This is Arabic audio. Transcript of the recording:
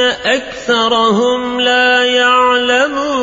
أكثرهم لا يعلمون.